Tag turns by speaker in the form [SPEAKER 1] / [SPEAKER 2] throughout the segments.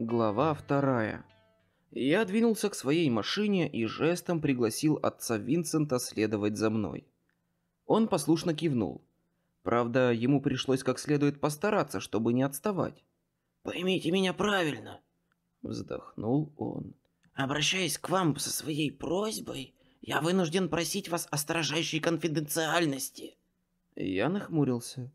[SPEAKER 1] Глава вторая. Я двинулся к своей машине и жестом пригласил отца Винсента следовать за мной. Он послушно кивнул. Правда, ему пришлось как следует постараться, чтобы не отставать.
[SPEAKER 2] «Поймите меня правильно», —
[SPEAKER 1] вздохнул он.
[SPEAKER 2] «Обращаясь к вам со своей просьбой, я вынужден просить вас о строжайшей конфиденциальности».
[SPEAKER 1] Я нахмурился.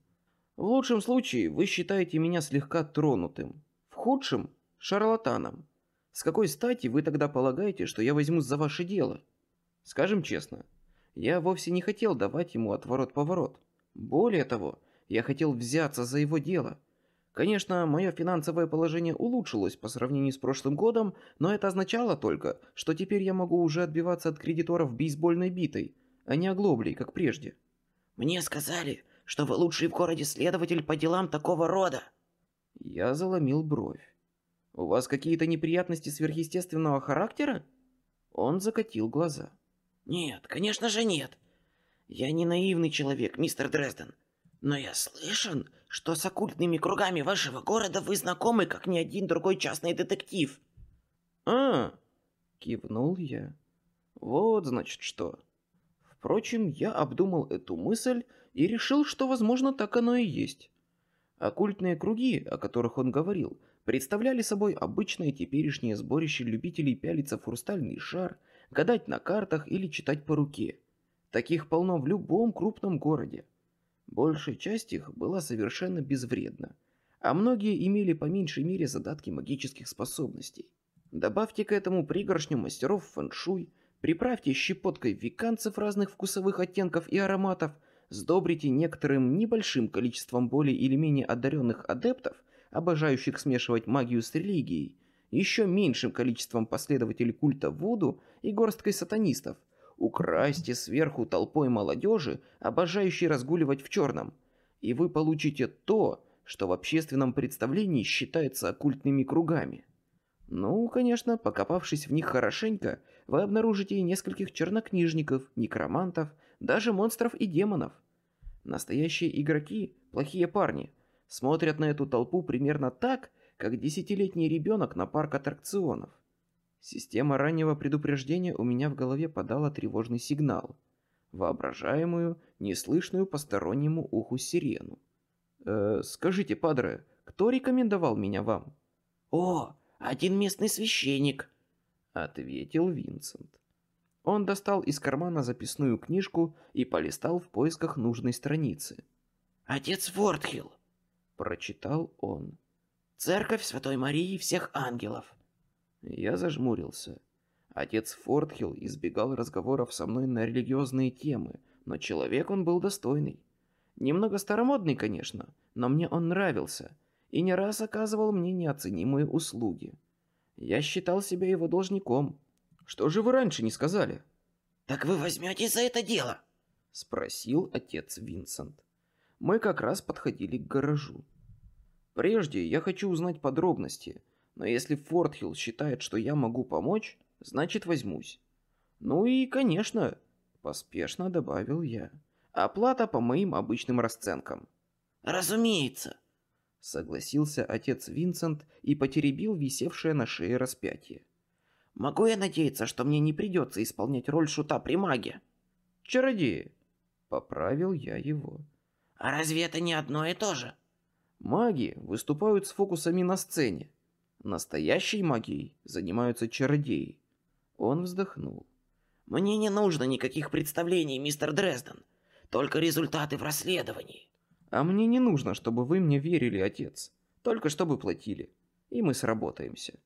[SPEAKER 1] «В лучшем случае вы считаете меня слегка тронутым. В худшем — шарлатаном. С какой стати вы тогда полагаете, что я возьмусь за ваше дело? Скажем честно, я вовсе не хотел давать ему отворот-поворот. Более того, я хотел взяться за его дело. Конечно, мое финансовое положение улучшилось по сравнению с прошлым годом, но это означало только, что теперь я могу уже отбиваться от кредиторов бейсбольной битой, а не оглоблей, как прежде.
[SPEAKER 2] «Мне сказали, что вы лучший в городе следователь по делам такого рода».
[SPEAKER 1] Я заломил бровь. «У вас какие-то неприятности сверхъестественного характера?» Он закатил глаза.
[SPEAKER 2] «Нет, конечно же нет. Я не наивный человек, мистер Дрезден. Но я слышан, что с оккультными кругами вашего города вы знакомы, как ни один другой частный детектив».
[SPEAKER 1] «А!» — кивнул я. «Вот, значит, что». Впрочем, я обдумал эту мысль и решил, что, возможно, так оно и есть. Оккультные круги, о которых он говорил, представляли собой обычное теперешнее сборище любителей пялиться в хрустальный шар, гадать на картах или читать по руке. Таких полно в любом крупном городе. Большая часть их была совершенно безвредна, а многие имели по меньшей мере задатки магических способностей. Добавьте к этому пригоршню мастеров фэншуй, приправьте щепоткой веканцев разных вкусовых оттенков и ароматов, сдобрите некоторым небольшим количеством более или менее одаренных адептов, обожающих смешивать магию с религией, еще меньшим количеством последователей культа Вуду и горсткой сатанистов, украсьте сверху толпой молодежи, обожающей разгуливать в черном, и вы получите то, что в общественном представлении считается оккультными кругами. Ну, конечно, покопавшись в них хорошенько, вы обнаружите и нескольких чернокнижников, некромантов, даже монстров и демонов. Настоящие игроки, плохие парни, смотрят на эту толпу примерно так, как десятилетний ребенок на парк аттракционов. Система раннего предупреждения у меня в голове подала тревожный сигнал. Воображаемую, неслышную постороннему уху сирену. «Э, «Скажите, падре, кто рекомендовал меня вам?»
[SPEAKER 2] «О, один местный священник», — ответил Винсент.
[SPEAKER 1] Он достал из кармана записную книжку и полистал в поисках нужной страницы.
[SPEAKER 2] «Отец Фортхилл», — прочитал он. «Церковь Святой Марии всех ангелов».
[SPEAKER 1] Я зажмурился. Отец Фортхилл избегал разговоров со мной на религиозные темы, но человек он был достойный. Немного старомодный, конечно, но мне он нравился — и не раз оказывал мне неоценимые услуги. Я считал себя его должником. Что же вы раньше не сказали?
[SPEAKER 2] Так вы возьмете за это дело?
[SPEAKER 1] Спросил отец Винсент. Мы как раз подходили к гаражу. Прежде я хочу узнать подробности, но если Фортхилл считает, что я могу помочь, значит возьмусь. Ну и, конечно, поспешно добавил я. Оплата по моим обычным расценкам.
[SPEAKER 2] Разумеется,
[SPEAKER 1] Согласился отец Винсент и потеребил висевшее на шее распятие.
[SPEAKER 2] «Могу я надеяться, что мне не придется исполнять роль шута при маге?»
[SPEAKER 1] «Чародеи!» Поправил я его.
[SPEAKER 2] «А разве это не одно и то же?»
[SPEAKER 1] «Маги выступают с фокусами на сцене. Настоящей магией занимаются чародеи». Он вздохнул.
[SPEAKER 2] «Мне не нужно никаких представлений, мистер Дрезден. Только результаты в расследовании.
[SPEAKER 1] А мне не нужно, чтобы вы мне верили, отец. Только чтобы платили. И мы сработаемся.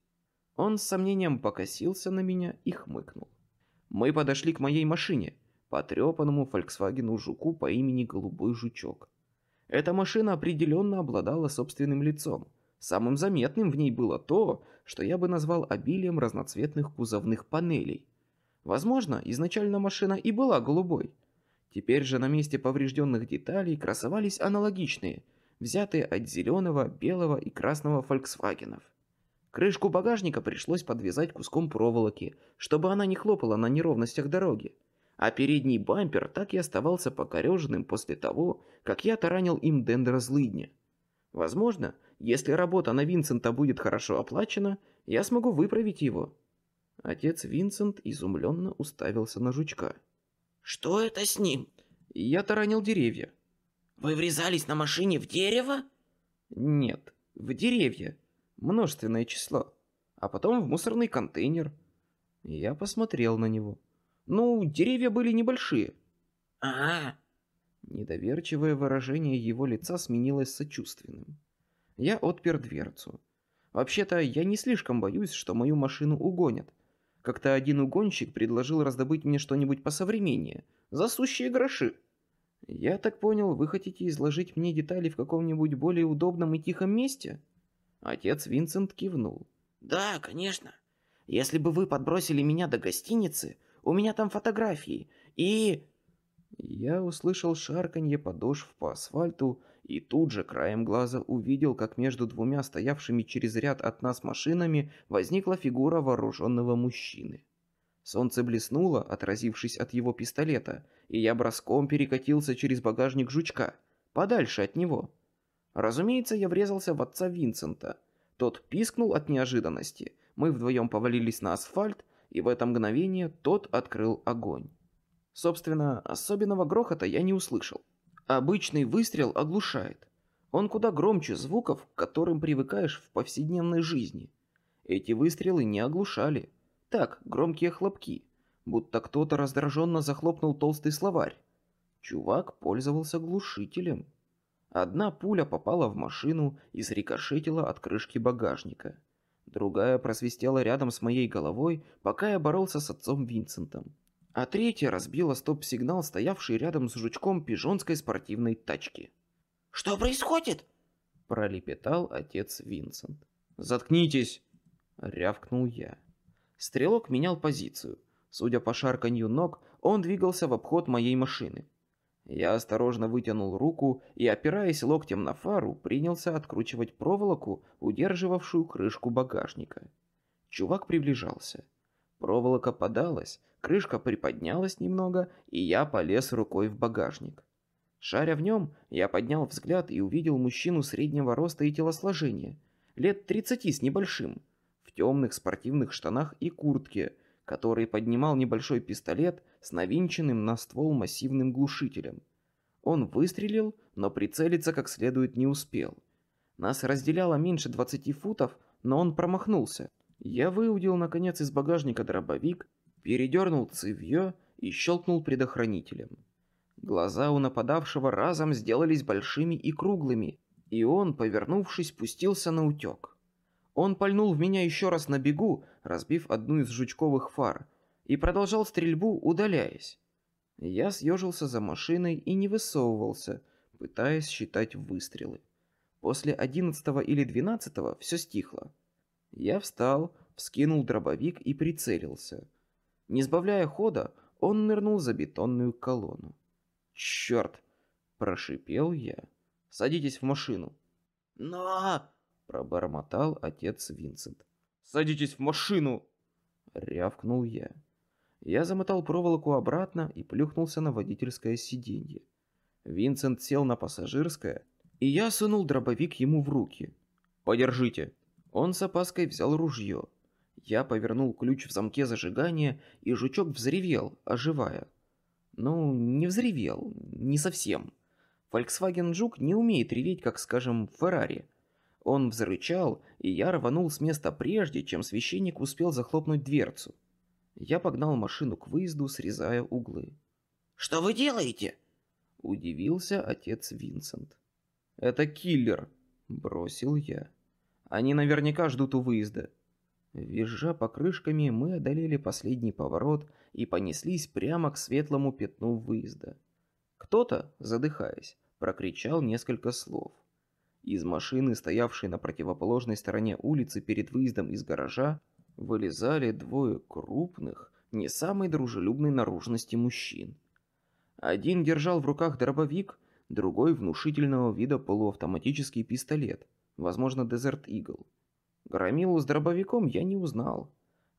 [SPEAKER 1] Он с сомнением покосился на меня и хмыкнул. Мы подошли к моей машине, потрепанному Volkswagen Жуку по имени Голубой Жучок. Эта машина определенно обладала собственным лицом. Самым заметным в ней было то, что я бы назвал обилием разноцветных кузовных панелей. Возможно, изначально машина и была голубой, Теперь же на месте поврежденных деталей красовались аналогичные, взятые от зеленого, белого и красного Фольксвагенов. Крышку багажника пришлось подвязать куском проволоки, чтобы она не хлопала на неровностях дороги. А передний бампер так и оставался покореженным после того, как я таранил им дендра злыдня. Возможно, если работа на Винсента будет хорошо оплачена, я смогу выправить его. Отец Винсент изумленно уставился на жучка.
[SPEAKER 2] Что это с ним?
[SPEAKER 1] Я таранил деревья.
[SPEAKER 2] Вы врезались на машине в дерево?
[SPEAKER 1] Нет, в деревья. Множественное число. А потом в мусорный контейнер. Я посмотрел на него. Ну, деревья были небольшие.
[SPEAKER 2] Ага.
[SPEAKER 1] Недоверчивое выражение его лица сменилось сочувственным. Я отпер дверцу. Вообще-то, я не слишком боюсь, что мою машину угонят. Как-то один угонщик предложил раздобыть мне что-нибудь посовременнее, за сущие гроши. Я так понял, вы хотите изложить мне детали в каком-нибудь более удобном и тихом месте? Отец Винсент кивнул.
[SPEAKER 2] Да, конечно. Если бы вы подбросили меня до гостиницы, у меня там фотографии, и...
[SPEAKER 1] Я услышал шарканье подошв по асфальту и тут же краем глаза увидел, как между двумя стоявшими через ряд от нас машинами возникла фигура вооруженного мужчины. Солнце блеснуло, отразившись от его пистолета, и я броском перекатился через багажник жучка, подальше от него. Разумеется, я врезался в отца Винсента. Тот пискнул от неожиданности, мы вдвоем повалились на асфальт, и в это мгновение тот открыл огонь. Собственно, особенного грохота я не услышал. Обычный выстрел оглушает. Он куда громче звуков, к которым привыкаешь в повседневной жизни. Эти выстрелы не оглушали. Так, громкие хлопки, будто кто-то раздраженно захлопнул толстый словарь. Чувак пользовался глушителем. Одна пуля попала в машину и срикошетила от крышки багажника. Другая просвистела рядом с моей головой, пока я боролся с отцом Винсентом а третья разбила стоп-сигнал, стоявший рядом с жучком пижонской спортивной тачки.
[SPEAKER 2] «Что происходит?»
[SPEAKER 1] – пролепетал отец Винсент. «Заткнитесь!» – рявкнул я. Стрелок менял позицию. Судя по шарканью ног, он двигался в обход моей машины. Я осторожно вытянул руку и, опираясь локтем на фару, принялся откручивать проволоку, удерживавшую крышку багажника. Чувак приближался. Проволока подалась, Крышка приподнялась немного, и я полез рукой в багажник. Шаря в нем, я поднял взгляд и увидел мужчину среднего роста и телосложения, лет 30 с небольшим, в темных спортивных штанах и куртке, который поднимал небольшой пистолет с навинченным на ствол массивным глушителем. Он выстрелил, но прицелиться как следует не успел. Нас разделяло меньше 20 футов, но он промахнулся. Я выудил, наконец, из багажника дробовик передернул цевье и щелкнул предохранителем. Глаза у нападавшего разом сделались большими и круглыми, и он, повернувшись, пустился на утек. Он пальнул в меня еще раз на бегу, разбив одну из жучковых фар, и продолжал стрельбу, удаляясь. Я съежился за машиной и не высовывался, пытаясь считать выстрелы. После одиннадцатого или двенадцатого все стихло. Я встал, вскинул дробовик и прицелился. Не сбавляя хода, он нырнул за бетонную колонну. «Черт!» – прошипел я. «Садитесь в машину».
[SPEAKER 2] «Но...»
[SPEAKER 1] – пробормотал отец Винсент. «Садитесь в машину!» – рявкнул я. Я замотал проволоку обратно и плюхнулся на водительское сиденье. Винсент сел на пассажирское, и я сунул дробовик ему в руки. «Подержите». Он с опаской взял ружье, я повернул ключ в замке зажигания, и жучок взревел, оживая. Ну, не взревел, не совсем. Volkswagen Жук не умеет реветь, как, скажем, Феррари. Он взрычал, и я рванул с места прежде, чем священник успел захлопнуть дверцу. Я погнал машину к выезду, срезая углы.
[SPEAKER 2] «Что вы делаете?»
[SPEAKER 1] Удивился отец Винсент. «Это киллер», — бросил я. «Они наверняка ждут у выезда». Визжа покрышками, мы одолели последний поворот и понеслись прямо к светлому пятну выезда. Кто-то, задыхаясь, прокричал несколько слов. Из машины, стоявшей на противоположной стороне улицы перед выездом из гаража, вылезали двое крупных, не самой дружелюбной наружности мужчин. Один держал в руках дробовик, другой внушительного вида полуавтоматический пистолет, возможно, Desert Eagle. Громилу с дробовиком я не узнал.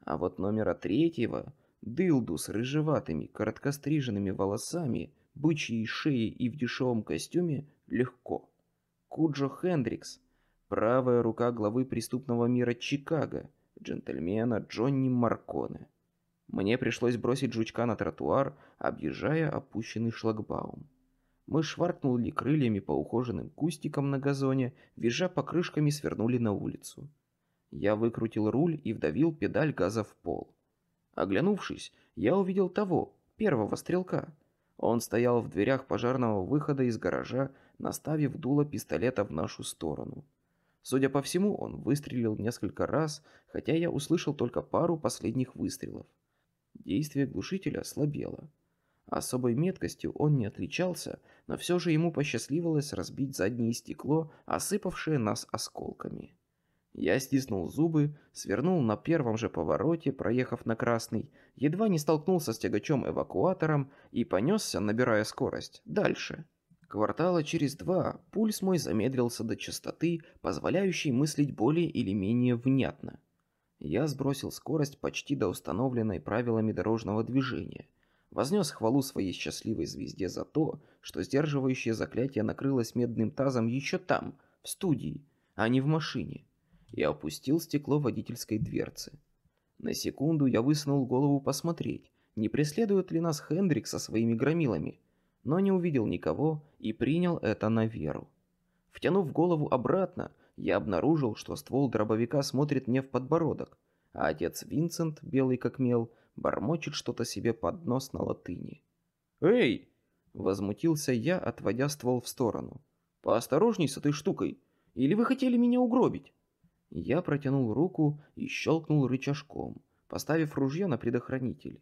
[SPEAKER 1] А вот номера третьего, дылду с рыжеватыми, короткостриженными волосами, бычьей шеей и в дешевом костюме, легко. Куджо Хендрикс, Правая рука главы преступного мира Чикаго, джентльмена Джонни Марконе. Мне пришлось бросить жучка на тротуар, объезжая опущенный шлагбаум. Мы шваркнули крыльями по ухоженным кустикам на газоне, визжа покрышками свернули на улицу. Я выкрутил руль и вдавил педаль газа в пол. Оглянувшись, я увидел того, первого стрелка. Он стоял в дверях пожарного выхода из гаража, наставив дуло пистолета в нашу сторону. Судя по всему, он выстрелил несколько раз, хотя я услышал только пару последних выстрелов. Действие глушителя слабело. Особой меткостью он не отличался, но все же ему посчастливилось разбить заднее стекло, осыпавшее нас осколками. Я стиснул зубы, свернул на первом же повороте, проехав на красный, едва не столкнулся с тягачом-эвакуатором и понесся, набирая скорость, дальше. Квартала через два пульс мой замедлился до частоты, позволяющей мыслить более или менее внятно. Я сбросил скорость почти до установленной правилами дорожного движения. Вознес хвалу своей счастливой звезде за то, что сдерживающее заклятие накрылось медным тазом еще там, в студии, а не в машине и опустил стекло водительской дверцы. На секунду я высунул голову посмотреть, не преследует ли нас Хендрик со своими громилами, но не увидел никого и принял это на веру. Втянув голову обратно, я обнаружил, что ствол дробовика смотрит мне в подбородок, а отец Винсент, белый как мел, бормочет что-то себе под нос на латыни. «Эй!» — возмутился я, отводя ствол в сторону. «Поосторожней с этой штукой! Или вы хотели меня угробить?» Я протянул руку и щелкнул рычажком, поставив ружье на предохранитель.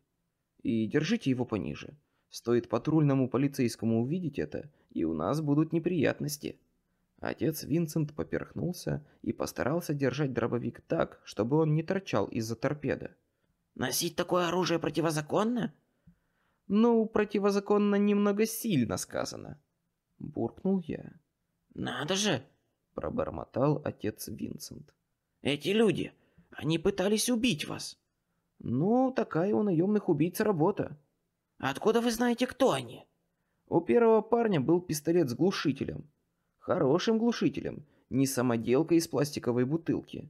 [SPEAKER 1] И держите его пониже. Стоит патрульному полицейскому увидеть это, и у нас будут неприятности. Отец Винсент поперхнулся и постарался держать дробовик так, чтобы он не торчал из-за торпеда.
[SPEAKER 2] «Носить такое оружие противозаконно?»
[SPEAKER 1] «Ну, противозаконно немного сильно сказано», — буркнул я.
[SPEAKER 2] «Надо же!»
[SPEAKER 1] — пробормотал отец Винсент.
[SPEAKER 2] Эти люди, они пытались убить вас.
[SPEAKER 1] Ну, такая у наемных убийц работа.
[SPEAKER 2] Откуда вы знаете, кто они?
[SPEAKER 1] У первого парня был пистолет с глушителем. Хорошим глушителем, не самоделка из пластиковой бутылки.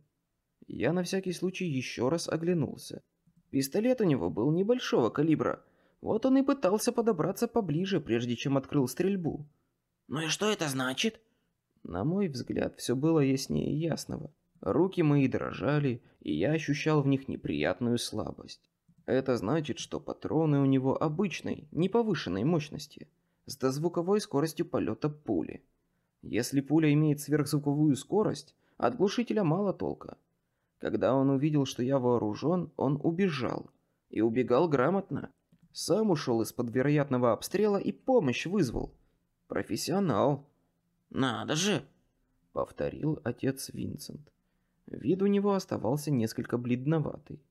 [SPEAKER 1] Я на всякий случай еще раз оглянулся. Пистолет у него был небольшого калибра. Вот он и пытался подобраться поближе, прежде чем открыл стрельбу.
[SPEAKER 2] Ну и что это значит?
[SPEAKER 1] На мой взгляд, все было яснее ясного. Руки мои дрожали, и я ощущал в них неприятную слабость. Это значит, что патроны у него обычной, неповышенной мощности, с дозвуковой скоростью полета пули. Если пуля имеет сверхзвуковую скорость, от глушителя мало толка. Когда он увидел, что я вооружен, он убежал. И убегал грамотно. Сам ушел из-под вероятного обстрела и помощь вызвал. Профессионал.
[SPEAKER 2] «Надо же!»
[SPEAKER 1] — повторил отец Винсент. Вид у него оставался несколько бледноватый.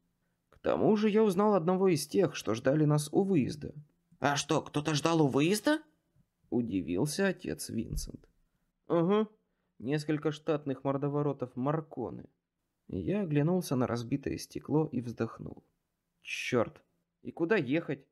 [SPEAKER 1] К тому же я узнал одного из тех, что ждали нас у выезда.
[SPEAKER 2] «А что, кто-то ждал у выезда?»
[SPEAKER 1] Удивился отец Винсент. «Ага, несколько штатных мордоворотов Марконы». Я оглянулся на разбитое стекло и вздохнул. «Черт! И куда ехать?»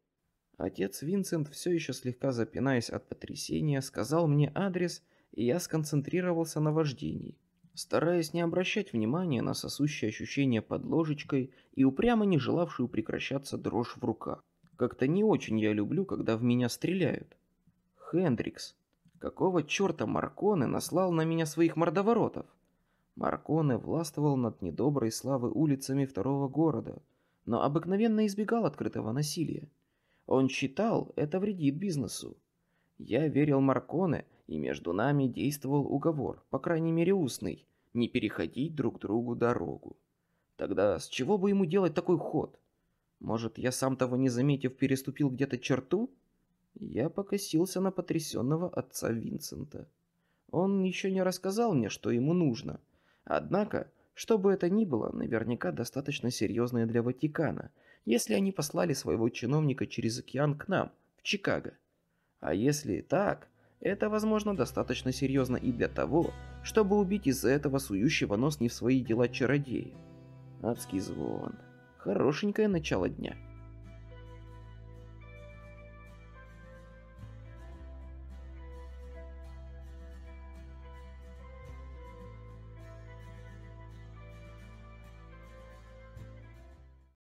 [SPEAKER 1] Отец Винсент, все еще слегка запинаясь от потрясения, сказал мне адрес, и я сконцентрировался на вождении стараясь не обращать внимания на сосущее ощущение под ложечкой и упрямо не желавшую прекращаться дрожь в руках. Как-то не очень я люблю, когда в меня стреляют. Хендрикс. Какого черта Марконе наслал на меня своих мордоворотов? Марконе властвовал над недоброй славы улицами второго города, но обыкновенно избегал открытого насилия. Он считал, это вредит бизнесу. Я верил Марконе, и между нами действовал уговор, по крайней мере устный, не переходить друг другу дорогу. Тогда с чего бы ему делать такой ход? Может, я сам того не заметив переступил где-то черту? Я покосился на потрясенного отца Винсента. Он еще не рассказал мне, что ему нужно. Однако, что бы это ни было, наверняка достаточно серьезное для Ватикана, если они послали своего чиновника через океан к нам, в Чикаго. А если так, это, возможно, достаточно серьезно и для того, чтобы убить из-за этого сующего нос не в свои дела чародея. Адский звон. Хорошенькое начало дня.